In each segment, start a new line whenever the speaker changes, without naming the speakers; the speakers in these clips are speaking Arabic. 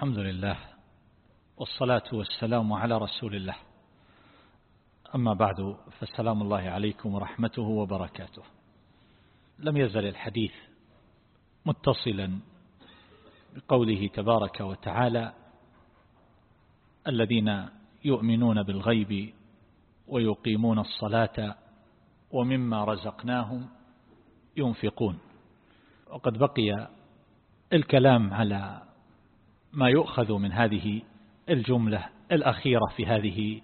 الحمد لله والصلاة والسلام على رسول الله. أما بعد فالسلام الله عليكم ورحمته وبركاته. لم يزل الحديث متصلا بقوله تبارك وتعالى الذين يؤمنون بالغيب ويقيمون الصلاة ومما رزقناهم ينفقون. وقد بقي الكلام على ما يؤخذ من هذه الجملة الأخيرة في هذه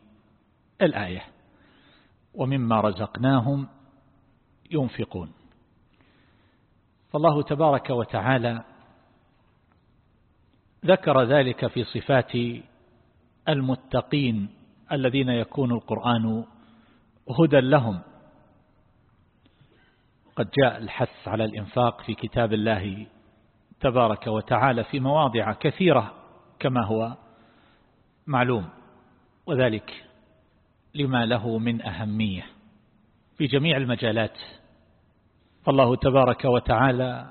الآية. ومما رزقناهم ينفقون. فالله تبارك وتعالى ذكر ذلك في صفات المتقين الذين يكون القرآن هدى لهم. قد جاء الحث على الإنفاق في كتاب الله تبارك وتعالى في مواضع كثيرة كما هو معلوم وذلك لما له من أهمية في جميع المجالات. فالله تبارك وتعالى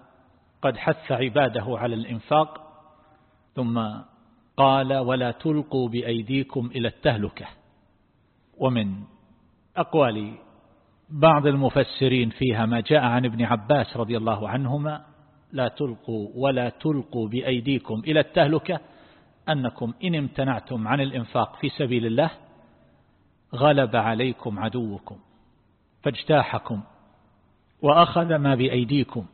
قد حث عباده على الإنفاق ثم قال ولا تلقوا بأيديكم إلى التهلكة. ومن أقوال بعض المفسرين فيها ما جاء عن ابن عباس رضي الله عنهما لا تلقوا ولا تلقوا بأيديكم إلى التهلكة أنكم إن امتنعتم عن الإنفاق في سبيل الله غلب عليكم عدوكم فاجتاحكم وأخذ ما بأيديكم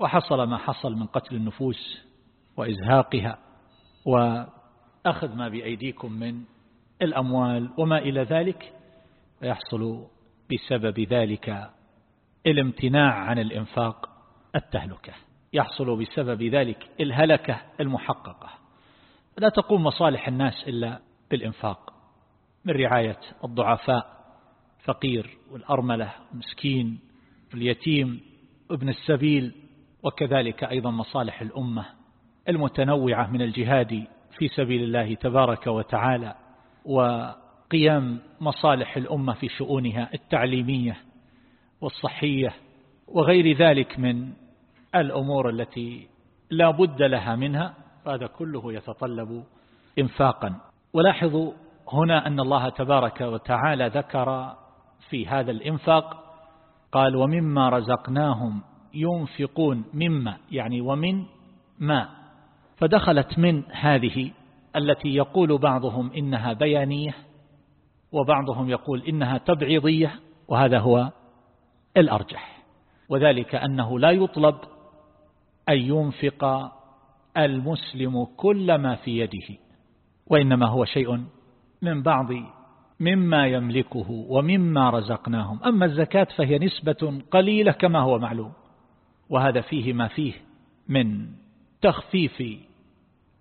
وحصل ما حصل من قتل النفوس وإزهاقها وأخذ ما بأيديكم من الأموال وما إلى ذلك ويحصل بسبب ذلك الامتناع عن الإنفاق التهلكة. يحصل بسبب ذلك الهلكة المحققة. لا تقوم مصالح الناس إلا بالإنفاق. من رعاية الضعفاء فقير والأرملة مسكين اليتيم ابن السبيل وكذلك أيضا مصالح الأمة المتنوعة من الجهاد في سبيل الله تبارك وتعالى وقيام مصالح الأمة في شؤونها التعليمية والصحية وغير ذلك من الأمور التي لا بد لها منها هذا كله يتطلب إنفاقا. ولاحظوا هنا أن الله تبارك وتعالى ذكر في هذا الإنفاق قال ومما رزقناهم ينفقون مما يعني ومن ما فدخلت من هذه التي يقول بعضهم إنها بيانية وبعضهم يقول إنها تبعيضية وهذا هو الأرجح. وذلك أنه لا يطلب أن ينفق المسلم كل ما في يده وإنما هو شيء من بعض مما يملكه ومما رزقناهم. أما الزكاة فهي نسبة قليلة كما هو معلوم وهذا فيه ما فيه من تخفيف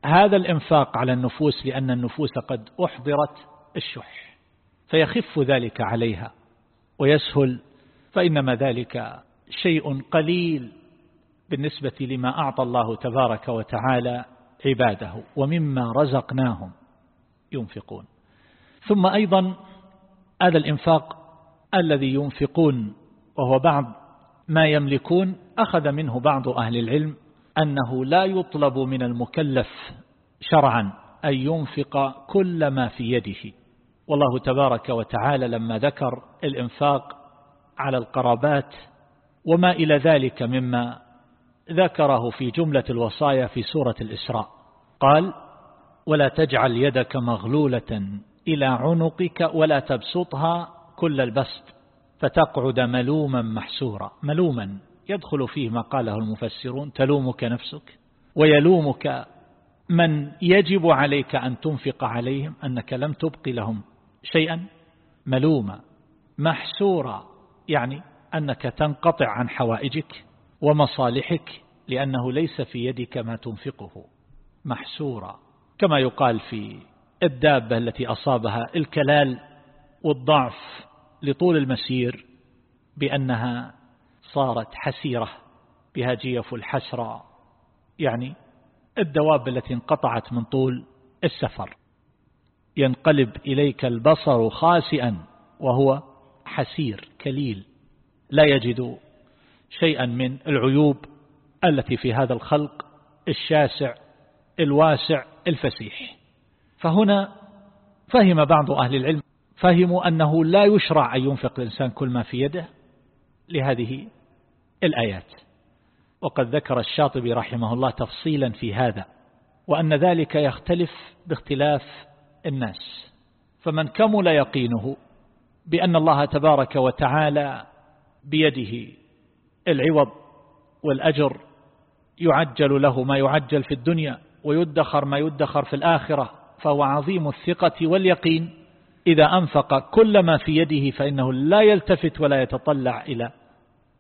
هذا الإنفاق على النفوس لأن النفوس قد أحضرت الشح فيخف ذلك عليها ويسهل فإنما ذلك شيء قليل. بالنسبة لما أعطى الله تبارك وتعالى عباده ومما رزقناهم ينفقون. ثم أيضا هذا الإنفاق الذي ينفقون وهو بعض ما يملكون أخذ منه بعض أهل العلم أنه لا يطلب من المكلف شرعا أن ينفق كل ما في يده. والله تبارك وتعالى لما ذكر الإنفاق على القرابات وما إلى ذلك مما ذكره في جملة الوصايا في سورة الإسراء. قال ولا تجعل يدك مغلولة إلى عنقك ولا تبسطها كل البسط فتقعد ملوما محسورا. ملوما يدخل فيه ما قاله المفسرون تلومك نفسك ويلومك من يجب عليك أن تنفق عليهم أنك لم تبق لهم شيئا. ملوما محسورا يعني أنك تنقطع عن حوائجك. ومصالحك لأنه ليس في يدك ما تنفقه. محسورا. كما يقال في الدابة التي أصابها الكلال والضعف لطول المسير بأنها صارت حسيرة بها جيف الحسرة. يعني الدواب التي انقطعت من طول السفر. ينقلب إليك البصر خاسئا وهو حسير كليل. لا يجد شيئا من العيوب التي في هذا الخلق الشاسع الواسع الفسيح. فهنا فهم بعض أهل العلم فهموا أنه لا يشرع أن ينفق الإنسان كل ما في يده لهذه الآيات. وقد ذكر الشاطبي رحمه الله تفصيلا في هذا وأن ذلك يختلف باختلاف الناس. فمن كمل يقينه بأن الله تبارك وتعالى بيده العوض والأجر يعجل له ما يعجل في الدنيا ويدخر ما يدخر في الآخرة فهو عظيم الثقة واليقين. إذا أنفق كل ما في يده فإنه لا يلتفت ولا يتطلع إلى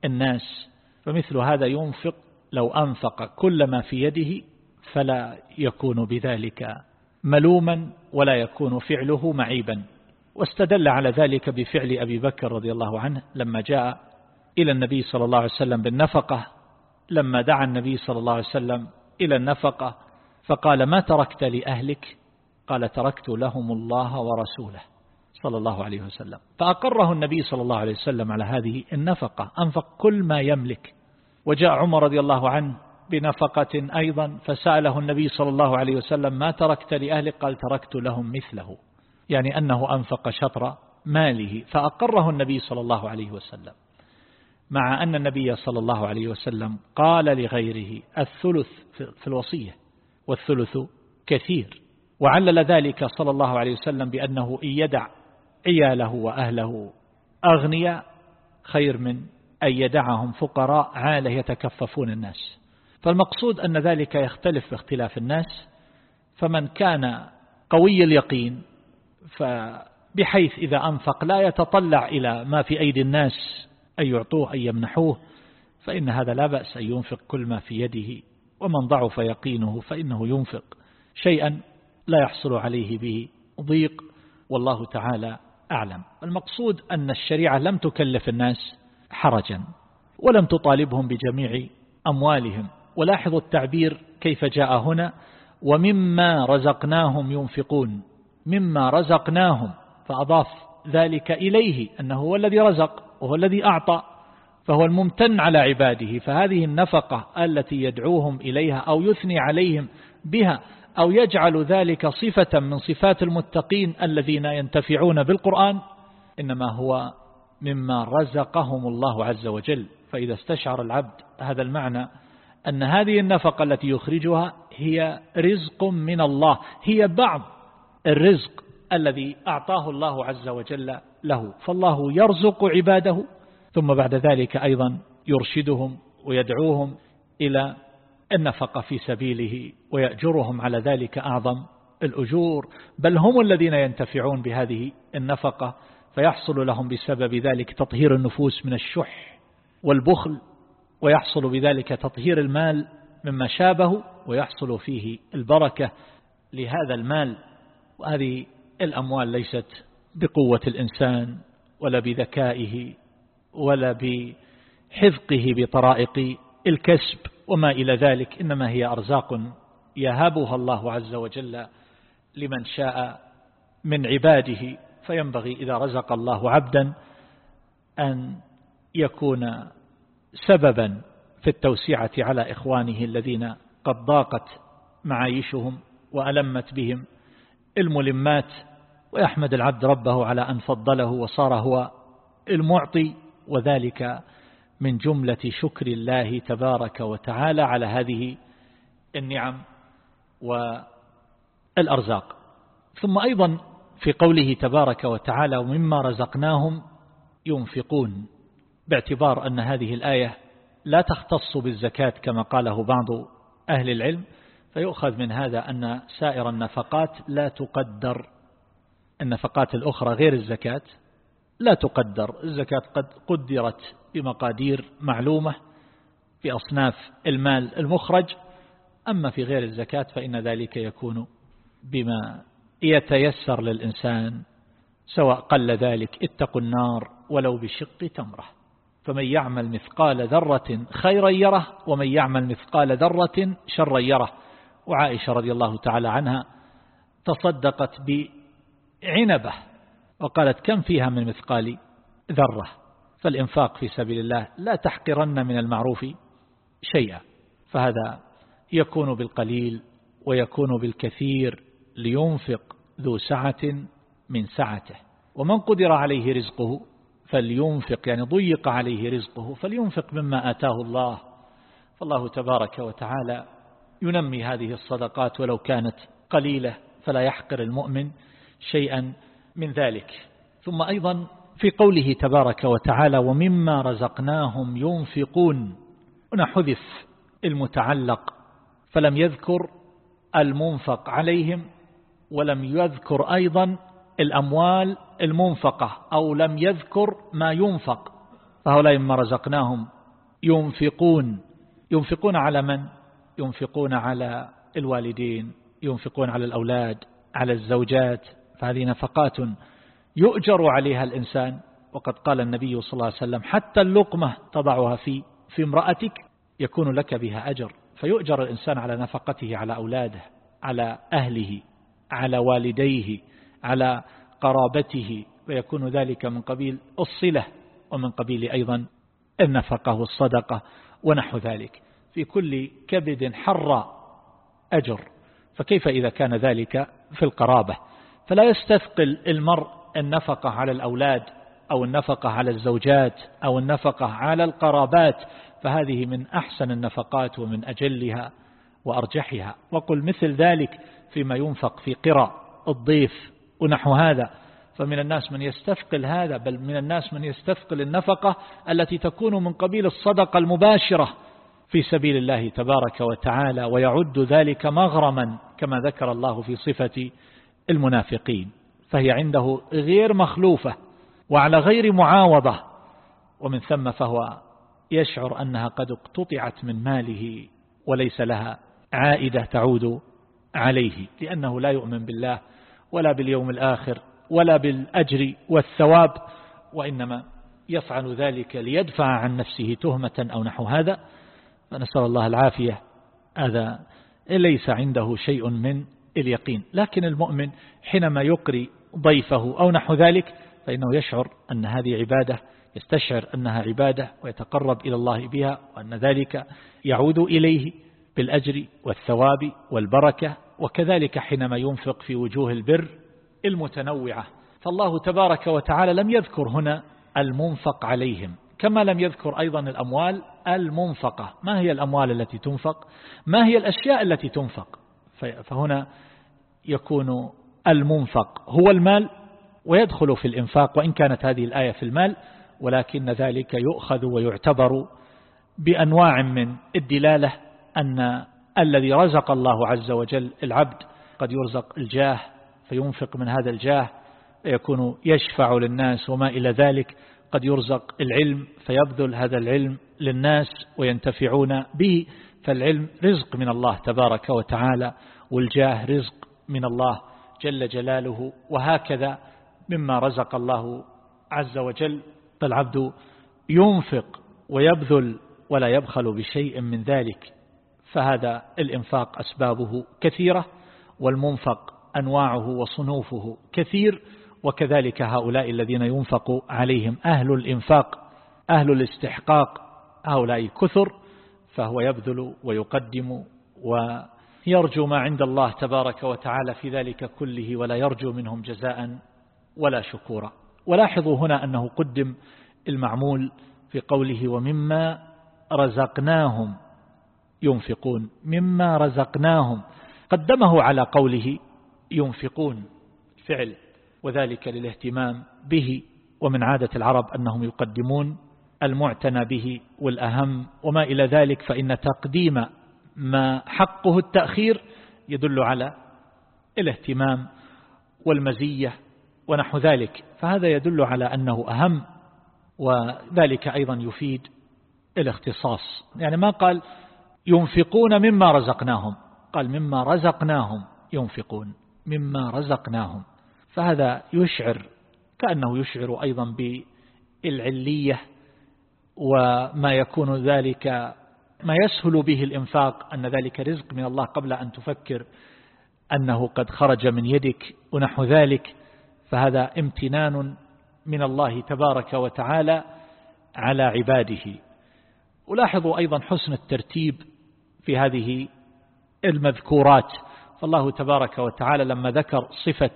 الناس. فمثل هذا ينفق لو أنفق كل ما في يده فلا يكون بذلك ملوما ولا يكون فعله معيبا. واستدل على ذلك بفعل أبي بكر رضي الله عنه لما جاء إلى النبي صلى الله عليه وسلم بالنفقة. لما دعا النبي صلى الله عليه وسلم إلى النفقة فقال ما تركت لأهلك؟ قال تركت لهم الله ورسوله صلى الله عليه وسلم. فأقره النبي صلى الله عليه وسلم على هذه النفقة أنفق كل ما يملك. وجاء عمر رضي الله عنه بنفقة أيضا فسأله النبي صلى الله عليه وسلم ما تركت لأهلك؟ قال تركت لهم مثله. يعني أنه أنفق شطر ماله فأقره النبي صلى الله عليه وسلم. مع أن النبي صلى الله عليه وسلم قال لغيره الثلث في الوصية والثلث كثير. وعلل ذلك صلى الله عليه وسلم بأنه إن يدع عياله وأهله أغنياء خير من أن يدعهم فقراء عاله يتكففون الناس. فالمقصود أن ذلك يختلف باختلاف الناس. فمن كان قوي اليقين فبحيث إذا أنفق لا يتطلع إلى ما في أيدي الناس أن يعطوه أن يمنحوه فإن هذا لا بأس أن ينفق كل ما في يده ومن ضعف يقينه فإنه ينفق. شيئا لا يحصل عليه به ضيق والله تعالى أعلم. المقصود أن الشريعة لم تكلف الناس حرجا ولم تطالبهم بجميع أموالهم. ولاحظوا التعبير كيف جاء هنا ومما رزقناهم ينفقون مما رزقناهم فأضاف ذلك إليه أنه هو الذي رزق. وهو الذي أعطى فهو الممتن على عباده فهذه النفقة التي يدعوهم إليها أو يثني عليهم بها أو يجعل ذلك صفة من صفات المتقين الذين ينتفعون بالقرآن إنما هو مما رزقهم الله عز وجل. فإذا استشعر العبد هذا المعنى أن هذه النفقة التي يخرجها هي رزق من الله هي بعض الرزق الذي أعطاه الله عز وجل له. فالله يرزق عباده ثم بعد ذلك أيضا يرشدهم ويدعوهم إلى النفقة في سبيله ويأجرهم على ذلك أعظم الأجور. بل هم الذين ينتفعون بهذه النفقة فيحصل لهم بسبب ذلك تطهير النفوس من الشح والبخل ويحصل بذلك تطهير المال مما شابه ويحصل فيه البركة لهذا المال. وهذه الأموال ليست بقوة الإنسان ولا بذكائه ولا بحذقه بطرائق الكسب وما إلى ذلك إنما هي أرزاق يهبها الله عز وجل لمن شاء من عباده. فينبغي إذا رزق الله عبدا أن يكون سببا في التوسعة على إخوانه الذين قد ضاقت معايشهم وألمت بهم الملمات ويحمد العبد ربه على أن فضله وصار هو المعطي وذلك من جملة شكر الله تبارك وتعالى على هذه النعم والأرزاق. ثم أيضا في قوله تبارك وتعالى ومما رزقناهم ينفقون باعتبار أن هذه الآية لا تختص بالزكاة كما قاله بعض أهل العلم فيؤخذ من هذا أن سائر النفقات لا تقدر النفقات الأخرى غير الزكاة لا تقدر. الزكاة قد قدرت بمقادير معلومة في أصناف المال المخرج. أما في غير الزكاة فإن ذلك يكون بما يتيسر للإنسان سواء قل ذلك اتقوا النار ولو بشق تمرة. فمن يعمل مثقال ذرة خيرا يره ومن يعمل مثقال ذرة شرا يره. وعائشة رضي الله تعالى عنها تصدقت بعنبة وقالت كم فيها من مثقال ذرة؟ فالإنفاق في سبيل الله لا تحقرن من المعروف شيئا فهذا يكون بالقليل ويكون بالكثير لينفق ذو سعة من سعته. ومن قدر عليه رزقه فلينفق يعني ضيق عليه رزقه فلينفق مما آتاه الله. فالله تبارك وتعالى ينمي هذه الصدقات ولو كانت قليلة فلا يحقر المؤمن شيئا من ذلك. ثم أيضا في قوله تبارك وتعالى ومما رزقناهم ينفقون. هنا حذف المتعلق فلم يذكر المنفق عليهم ولم يذكر أيضا الأموال المنفقة أو لم يذكر ما ينفق. فهؤلاء مما رزقناهم ينفقون. ينفقون على من؟ ينفقون على الوالدين ينفقون على الأولاد على الزوجات. فهذه نفقات يؤجر عليها الإنسان. وقد قال النبي صلى الله عليه وسلم حتى اللقمة تضعها في في امرأتك يكون لك بها أجر. فيؤجر الإنسان على نفقته على أولاده على أهله على والديه على قرابته. ويكون ذلك من قبيل الصلة ومن قبيل أيضا النفقة والصدقة ونحو ذلك. في كل كبد حر أجر. فكيف إذا كان ذلك في القرابة؟ فلا يستثقل المرء النفقة على الأولاد أو النفقة على الزوجات أو النفقة على القرابات فهذه من أحسن النفقات ومن أجلها وأرجحها. وقل مثل ذلك فيما ينفق في قرى الضيف ونحو هذا. فمن الناس من يستثقل هذا بل من الناس من يستثقل النفقة التي تكون من قبيل الصدقة المباشرة في سبيل الله تبارك وتعالى ويعد ذلك مغرما كما ذكر الله في صفة المنافقين فهي عنده غير مخلوفة وعلى غير معاوضة ومن ثم فهو يشعر أنها قد اقتطعت من ماله وليس لها عائدة تعود عليه لأنه لا يؤمن بالله ولا باليوم الآخر ولا بالأجر والثواب وإنما يفعل ذلك ليدفع عن نفسه تهمة أو نحو هذا فنسأل الله العافية هذا ليس عنده شيء من اليقين. لكن المؤمن حينما يقري ضيفه أو نحو ذلك فإنه يشعر أن هذه عبادة يستشعر أنها عبادة ويتقرب إلى الله بها وأن ذلك يعود إليه بالأجر والثواب والبركة وكذلك حينما ينفق في وجوه البر المتنوعة. فالله تبارك وتعالى لم يذكر هنا المنفق عليهم. كما لم يذكر أيضا الأموال المنفقة. ما هي الأموال التي تنفق؟ ما هي الأشياء التي تنفق؟ فهنا يكون المنفق هو المال ويدخل في الإنفاق وإن كانت هذه الآية في المال ولكن ذلك يؤخذ ويعتبر بأنواع من الدلالة أن الذي رزق الله عز وجل العبد قد يرزق الجاه فينفق من هذا الجاه يكون يشفع للناس وما إلى ذلك قد يرزق العلم فيبذل هذا العلم للناس وينتفعون به. فالعلم رزق من الله تبارك وتعالى والجاه رزق من الله جل جلاله وهكذا مما رزق الله عز وجل. فالعبد ينفق ويبذل ولا يبخل بشيء من ذلك فهذا الإنفاق أسبابه كثيرة والمنفق أنواعه وصنوفه كثير وكذلك هؤلاء الذين ينفق عليهم أهل الإنفاق أهل الاستحقاق هؤلاء كثر فهو يبذل ويقدم ويرجو ما عند الله تبارك وتعالى في ذلك كله ولا يرجو منهم جزاء ولا شكورا. ولاحظوا هنا أنه قدم المعمول في قوله ومما رزقناهم ينفقون مما رزقناهم قدمه على قوله ينفقون فعل وذلك للاهتمام به ومن عادة العرب أنهم يقدمون المعتنى به والأهم وما إلى ذلك فإن تقديم ما حقه التأخير يدل على الاهتمام والمزية ونحو ذلك. فهذا يدل على أنه أهم وذلك أيضا يفيد الاختصاص. يعني ما قال ينفقون مما رزقناهم قال مما رزقناهم ينفقون مما رزقناهم. فهذا يشعر كأنه يشعر أيضا بالعلية وما يكون ذلك ما يسهل به الإنفاق أن ذلك رزق من الله قبل أن تفكر أنه قد خرج من يدك ونحو ذلك فهذا امتنان من الله تبارك وتعالى على عباده. ولاحظوا أيضا حسن الترتيب في هذه المذكورات. فالله تبارك وتعالى لما ذكر صفة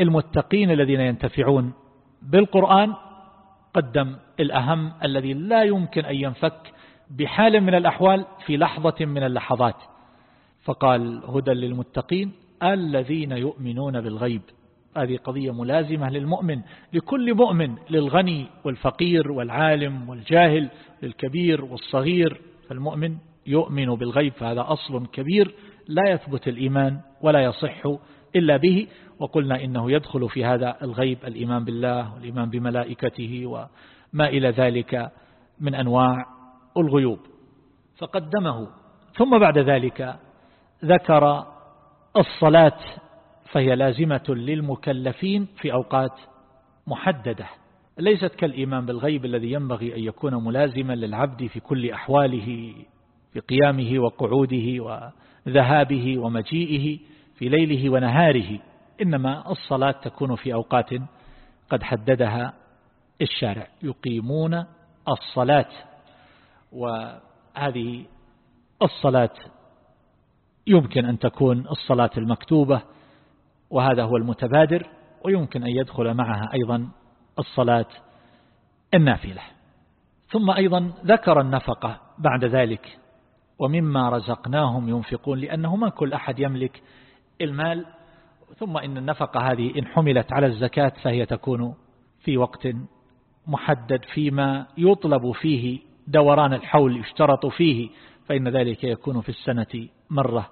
المتقين الذين ينتفعون بالقرآن قدم الأهم الذي لا يمكن أن ينفك بحال من الأحوال في لحظة من اللحظات. فقال هدى للمتقين الذين يؤمنون بالغيب. هذه قضية ملازمة للمؤمن لكل مؤمن للغني والفقير والعالم والجاهل للكبير والصغير. فالمؤمن يؤمن بالغيب فهذا أصل كبير لا يثبت الإيمان ولا يصح إلا به وقلنا إنه يدخل في هذا الغيب الإيمان بالله والإيمان بملائكته وما إلى ذلك من أنواع الغيوب. فقدمه. ثم بعد ذلك ذكر الصلاة فهي لازمة للمكلفين في أوقات محددة. ليست كالإيمان بالغيب الذي ينبغي أن يكون ملازما للعبد في كل أحواله في قيامه وقعوده وذهابه ومجيئه. في ليله ونهاره إنما الصلاة تكون في أوقات قد حددها الشارع. يقيمون الصلاة وهذه الصلاة يمكن أن تكون الصلاة المكتوبة وهذا هو المتبادر ويمكن أن يدخل معها أيضا الصلاة النافلة. ثم أيضا ذكر النفقة بعد ذلك ومما رزقناهم ينفقون لأنه ما كل أحد يملك المال ثم إن النفقة هذه إن حملت على الزكاة فهي تكون في وقت محدد فيما يطلب فيه دوران الحول يشترط فيه فإن ذلك يكون في السنة مرة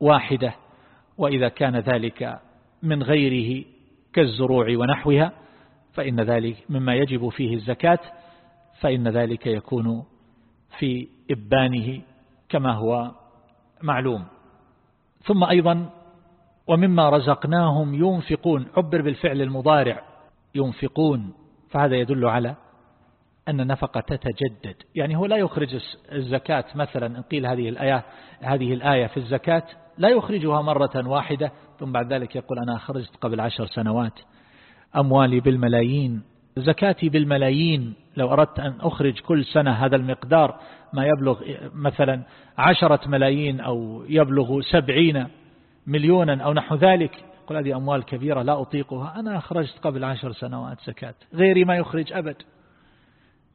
واحدة. وإذا كان ذلك من غيره كالزروع ونحوها فإن ذلك مما يجب فيه الزكاة فإن ذلك يكون في إبانه كما هو معلوم. ثم أيضا ومما رزقناهم ينفقون. عبر بالفعل المضارع. ينفقون. فهذا يدل على أن النفقة تتجدد. يعني هو لا يخرج الزكاة مثلا. إن قيل هذه الآية, هذه الآية في الزكاة لا يخرجها مرة واحدة. ثم بعد ذلك يقول أنا خرجت قبل عشر سنوات. أموالي بالملايين. زكاتي بالملايين. لو أردت أن أخرج كل سنة هذا المقدار ما يبلغ مثلا عشرة ملايين أو يبلغ سبعين مليونا أو نحو ذلك. قل هذه أموال كبيرة لا أطيقها. أنا أخرجت قبل عشر سنوات زكاة. غيري ما يخرج أبد.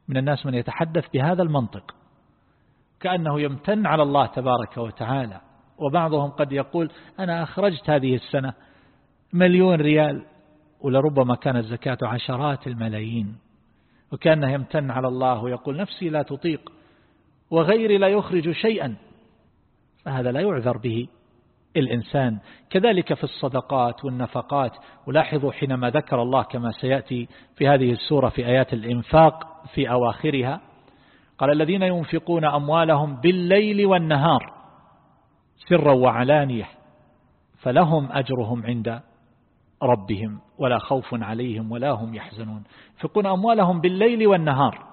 من الناس من يتحدث بهذا المنطق. كأنه يمتن على الله تبارك وتعالى. وبعضهم قد يقول أنا أخرجت هذه السنة مليون ريال ولربما كانت زكاة عشرات الملايين. وكأنه يمتن على الله ويقول نفسي لا تطيق وغيري لا يخرج شيئا. فهذا لا يعذر به. الإنسان. كذلك في الصدقات والنفقات. ولاحظوا حينما ذكر الله كما سيأتي في هذه السورة في آيات الإنفاق في أواخرها قال الذين ينفقون أموالهم بالليل والنهار سرا وعلانية فلهم أجرهم عند ربهم ولا خوف عليهم ولا هم يحزنون. ينفقون أموالهم بالليل والنهار.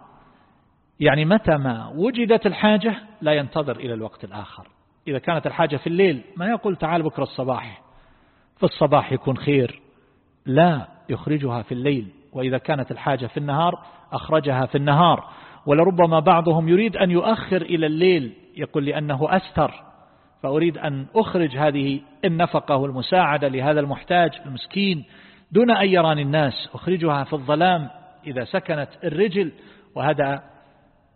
يعني متى ما وجدت الحاجة لا ينتظر إلى الوقت الآخر. إذا كانت الحاجة في الليل ما يقول تعال بكرة الصباح في الصباح يكون خير. لا يخرجها في الليل وإذا كانت الحاجة في النهار أخرجها في النهار. ولربما بعضهم يريد أن يؤخر إلى الليل يقول لأنه أستر فأريد أن أخرج هذه النفقة والمساعدة لهذا المحتاج المسكين دون أن يراني الناس. أخرجها في الظلام إذا سكنت الرجل وهذا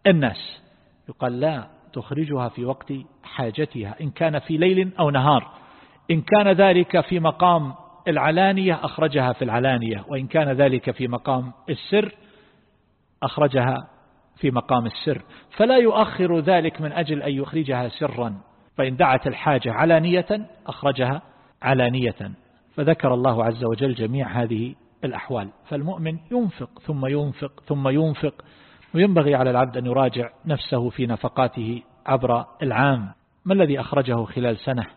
الناس. يقال لا تخرجها في وقت حاجتها إن كان في ليل أو نهار. إن كان ذلك في مقام العلانية أخرجها في العلانية وإن كان ذلك في مقام السر أخرجها في مقام السر. فلا يؤخر ذلك من أجل أن يخرجها سرا فإن دعت الحاجة علانية أخرجها علانية. فذكر الله عز وجل جميع هذه الأحوال. فالمؤمن ينفق ثم ينفق ثم ينفق وينبغي على العبد أن يراجع نفسه في نفقاته عبر العام. ما الذي أخرجه خلال سنة؟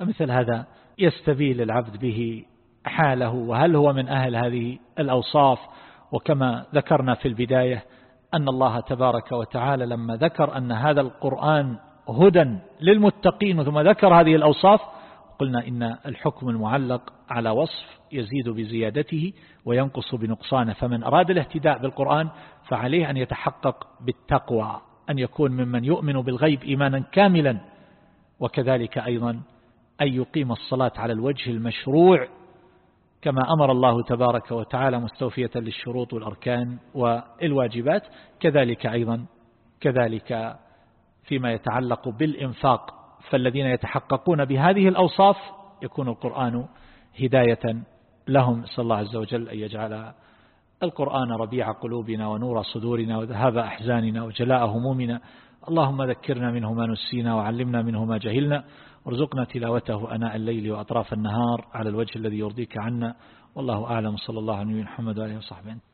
مثل هذا يستبيل العبد به حاله وهل هو من أهل هذه الأوصاف؟ وكما ذكرنا في البداية أن الله تبارك وتعالى لما ذكر أن هذا القرآن هدى للمتقين ثم ذكر هذه الأوصاف قلنا إن الحكم المعلق على وصف يزيد بزيادته وينقص بنقصانه فمن أراد الاهتداء بالقرآن فعليه أن يتحقق بالتقوى أن يكون ممن يؤمن بالغيب إيمانا كاملا وكذلك أيضا أن يقيم الصلاة على الوجه المشروع كما أمر الله تبارك وتعالى مستوفية للشروط والأركان والواجبات كذلك أيضا كذلك فيما يتعلق بالإنفاق فالذين يتحققون بهذه الأوصاف يكون القرآن هداية لهم صلى الله عز وجل أن يجعل القرآن ربيع قلوبنا ونور صدورنا وذهاب أحزاننا وجلاء همومنا. اللهم ذكرنا منه ما نسينا وعلمنا منه ما جهلنا. وارزقنا تلاوته أناء الليل وأطراف النهار على الوجه الذي يرضيك عنا. والله أعلم. صلى الله عليه محمد وآله وصحبه.